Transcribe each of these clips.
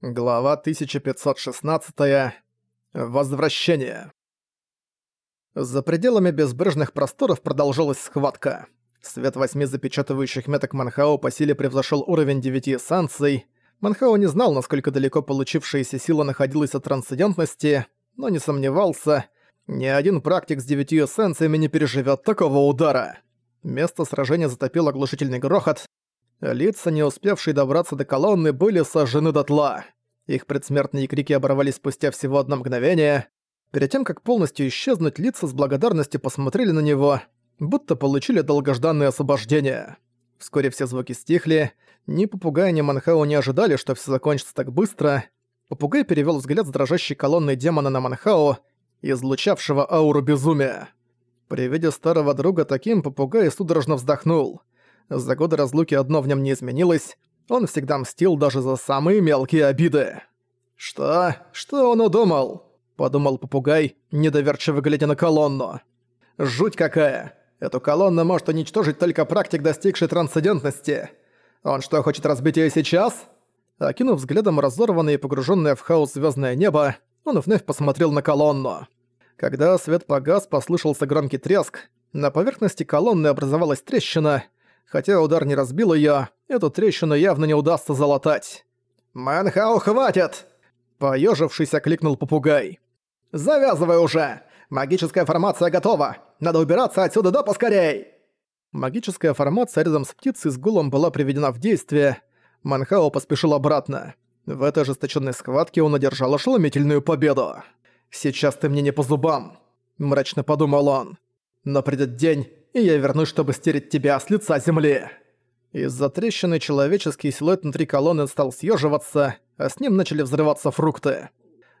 Глава 1516. Возвращение. За пределами безбрежных просторов продолжалась схватка. Свет восьми запечатывающих меток Манхао по силе превзошел уровень девяти эссанций. Манхао не знал, насколько далеко получившаяся сила находилась от трансцендентности, но не сомневался, ни один практик с девятью эссенциями не переживет такого удара. Место сражения затопил оглушительный грохот, Лица, не успевшие добраться до колонны, были сожжены дотла. Их предсмертные крики оборвались спустя всего одно мгновение. Перед тем, как полностью исчезнуть, лица с благодарностью посмотрели на него, будто получили долгожданное освобождение. Вскоре все звуки стихли. Ни попугай, ни Манхао не ожидали, что все закончится так быстро. Попугай перевел взгляд с дрожащей колонной демона на Манхао, излучавшего ауру безумия. При виде старого друга таким попугай судорожно вздохнул. За годы разлуки одно в нем не изменилось. Он всегда мстил даже за самые мелкие обиды. «Что? Что он удумал?» – подумал попугай, недоверчиво глядя на колонну. «Жуть какая! Эту колонну может уничтожить только практик, достигший трансцендентности. Он что, хочет разбить ее сейчас?» Окинув взглядом разорванное и погруженное в хаос звездное небо, он вновь посмотрел на колонну. Когда свет погас, послышался громкий треск, на поверхности колонны образовалась трещина – Хотя удар не разбил её, эту трещину явно не удастся залатать. «Мэнхау, хватит!» Поёжившись, окликнул попугай. «Завязывай уже! Магическая формация готова! Надо убираться отсюда да поскорей!» Магическая формация рядом с птицей с гулом была приведена в действие. Манхао поспешил обратно. В этой ожесточенной схватке он одержал ошеломительную победу. «Сейчас ты мне не по зубам», – мрачно подумал он. «Но придет день, и я вернусь, чтобы стереть тебя с лица земли». Из-за трещины человеческий силуэт внутри колонны стал съеживаться, а с ним начали взрываться фрукты.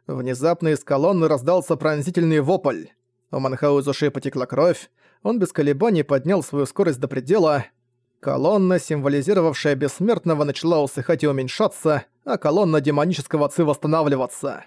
Внезапно из колонны раздался пронзительный вопль. У Манхау из ушей потекла кровь, он без колебаний поднял свою скорость до предела. Колонна, символизировавшая бессмертного, начала усыхать и уменьшаться, а колонна демонического ци восстанавливаться.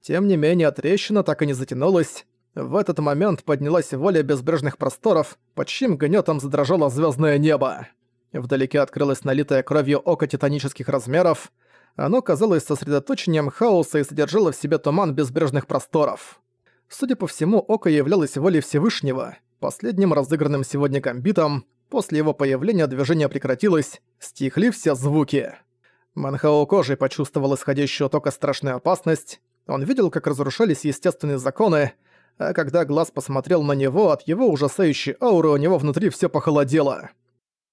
Тем не менее, трещина так и не затянулась, в этот момент поднялась воля безбрежных просторов, под чьим гнетом задрожало звездное небо. Вдалеке открылось налитое кровью око титанических размеров. Оно казалось сосредоточением хаоса и содержало в себе туман безбрежных просторов. Судя по всему, око являлось волей Всевышнего, последним разыгранным сегодня гамбитом. После его появления движение прекратилось, стихли все звуки. Манхао кожей почувствовал исходящую от ока страшную опасность. Он видел, как разрушались естественные законы, а когда глаз посмотрел на него, от его ужасающей ауры у него внутри все похолодело.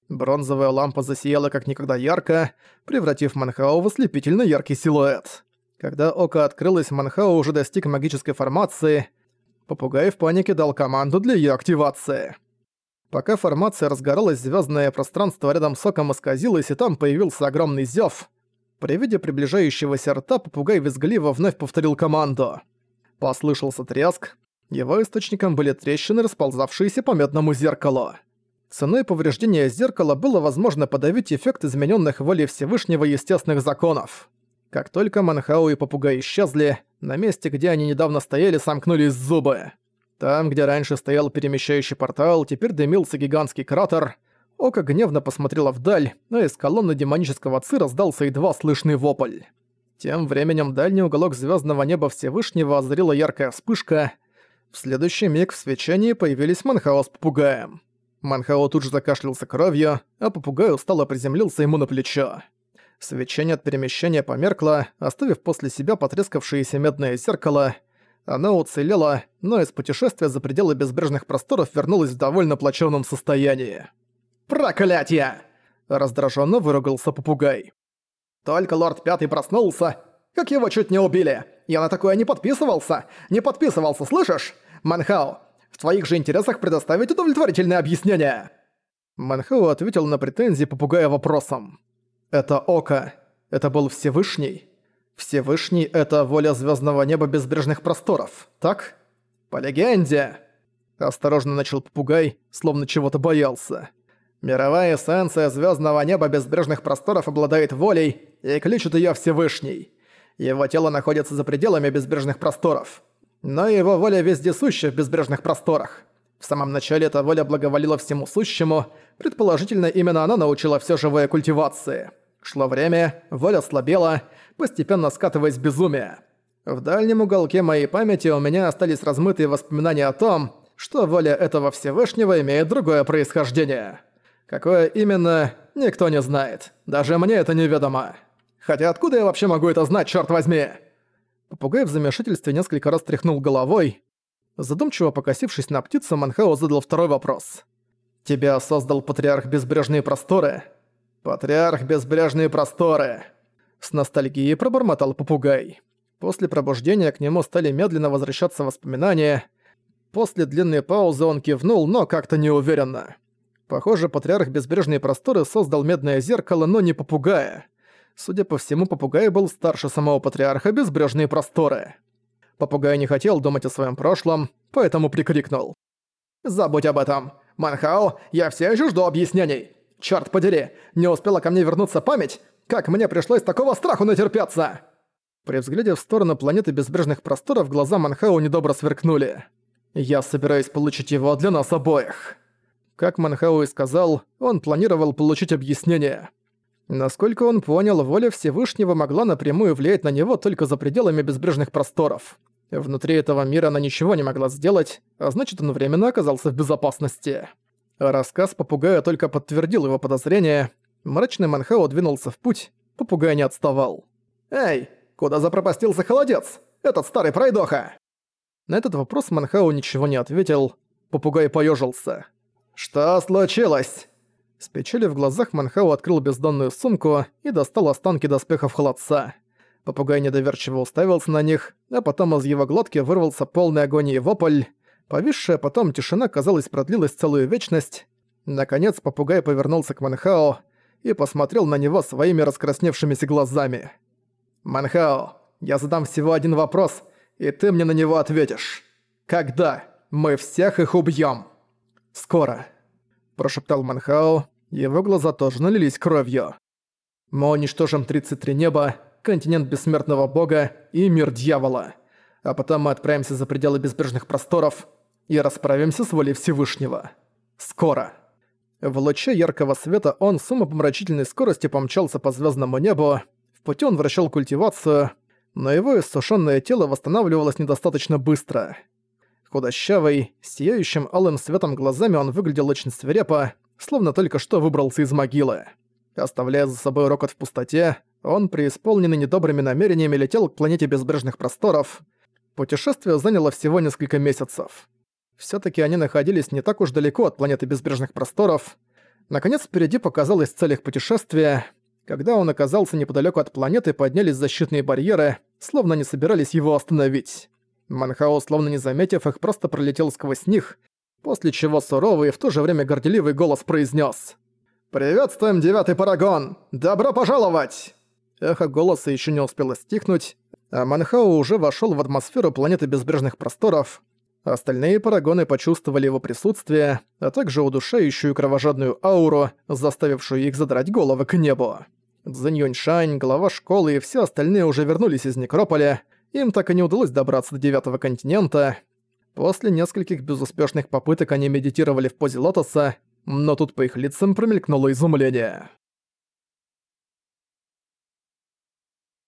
Бронзовая лампа засияла как никогда ярко, превратив Манхао в ослепительно яркий силуэт. Когда око открылось, Манхао уже достиг магической формации. Попугай в панике дал команду для ее активации. Пока формация разгоралась, звездное пространство рядом с оком исказилось, и там появился огромный зев. При виде приближающегося рта попугай визгливо вновь повторил команду. Послышался треск, его источником были трещины, расползавшиеся по медному зеркалу. Ценой повреждения зеркала было возможно подавить эффект измененных волей Всевышнего естественных законов. Как только Манхау и Попугай исчезли, на месте, где они недавно стояли, сомкнулись зубы. Там, где раньше стоял перемещающий портал, теперь дымился гигантский кратер. Око гневно посмотрело вдаль, но из колонны демонического ци раздался едва слышный вопль. Тем временем дальний уголок звездного неба Всевышнего озарила яркая вспышка — в следующий миг в свечении появились Манхао с попугаем. Манхао тут же закашлялся кровью, а попугай устало приземлился ему на плечо. Свечение от перемещения померкло, оставив после себя потрескавшееся медное зеркало. Оно уцелело, но из путешествия за пределы безбрежных просторов вернулось в довольно плачевном состоянии. «Проклятье!» – раздраженно выругался попугай. «Только лорд Пятый проснулся, как его чуть не убили! Я на такое не подписывался! Не подписывался, слышишь? Манхао, в твоих же интересах предоставить удовлетворительное объяснение!» Манхао ответил на претензии попугая вопросом. «Это Око. Это был Всевышний. Всевышний — это воля звездного неба безбрежных просторов, так? По легенде!» Осторожно начал попугай, словно чего-то боялся. «Мировая эссенция звездного неба безбрежных просторов обладает волей и кличут ее Всевышний. Его тело находится за пределами безбрежных просторов. Но его воля вездесуща в безбрежных просторах. В самом начале эта воля благоволила всему сущему, предположительно именно она научила все живое культивации. Шло время, воля слабела, постепенно скатываясь в безумие. В дальнем уголке моей памяти у меня остались размытые воспоминания о том, что воля этого Всевышнего имеет другое происхождение. Какое именно, никто не знает. Даже мне это неведомо. Хотя откуда я вообще могу это знать, черт возьми? Попугай в замешательстве несколько раз тряхнул головой. Задумчиво покосившись на птицу, Манхао задал второй вопрос. «Тебя создал Патриарх Безбрежные Просторы?» «Патриарх Безбрежные Просторы!» С ностальгией пробормотал попугай. После пробуждения к нему стали медленно возвращаться воспоминания. После длинной паузы он кивнул, но как-то неуверенно. Похоже, Патриарх Безбрежные Просторы создал медное зеркало, но не попугая. Судя по всему, попугай был старше самого Патриарха Безбрежные Просторы. Попугай не хотел думать о своем прошлом, поэтому прикрикнул. «Забудь об этом! Манхао, я все еще жду объяснений! Чёрт подери, не успела ко мне вернуться память? Как мне пришлось такого страху натерпеться!» При взгляде в сторону планеты безбрежных просторов глаза Манхао недобро сверкнули. «Я собираюсь получить его для нас обоих». Как Манхао и сказал, он планировал получить объяснение. Насколько он понял, воля Всевышнего могла напрямую влиять на него только за пределами безбрежных просторов. Внутри этого мира она ничего не могла сделать, а значит, он временно оказался в безопасности. Рассказ попугая только подтвердил его подозрения. Мрачный Манхао двинулся в путь, попугай не отставал. «Эй, куда запропастился холодец? Этот старый пройдоха!» На этот вопрос Манхао ничего не ответил. Попугай поёжился. «Что случилось?» С печали в глазах Манхао открыл бездонную сумку и достал останки доспехов холодца. Попугай недоверчиво уставился на них, а потом из его глотки вырвался полный агонии вопль. Повисшая потом тишина, казалось, продлилась целую вечность. Наконец попугай повернулся к Манхао и посмотрел на него своими раскрасневшимися глазами. «Манхао, я задам всего один вопрос, и ты мне на него ответишь. Когда мы всех их убьём?» «Скоро», – прошептал Манхао, его глаза тоже налились кровью. «Мы уничтожим 33 неба, континент бессмертного бога и мир дьявола. А потом мы отправимся за пределы безбрежных просторов и расправимся с волей Всевышнего. Скоро. В луче яркого света он с умопомрачительной скоростью помчался по звездному небу. В пути он вращал культивацию, но его иссушенное тело восстанавливалось недостаточно быстро. Худощавый, сияющим алым светом глазами он выглядел очень свирепо, словно только что выбрался из могилы. Оставляя за собой рокот в пустоте, он, преисполненный недобрыми намерениями, летел к планете безбрежных просторов. Путешествие заняло всего несколько месяцев. все таки они находились не так уж далеко от планеты безбрежных просторов. Наконец, впереди показалась цель их путешествия. Когда он оказался неподалеку от планеты, поднялись защитные барьеры, словно не собирались его остановить. Манхао, словно не заметив их, просто пролетел сквозь них, после чего суровый и в то же время горделивый голос произнес: «Приветствуем, девятый парагон! Добро пожаловать!» Эхо голоса еще не успело стихнуть, а Манхау уже вошел в атмосферу планеты безбрежных просторов. Остальные парагоны почувствовали его присутствие, а также удушающую кровожадную ауру, заставившую их задрать головы к небу. Цзинь Шань, глава школы и все остальные уже вернулись из Некрополя, им так и не удалось добраться до Девятого континента. После нескольких безуспешных попыток они медитировали в позе лотоса, но тут по их лицам промелькнуло изумление.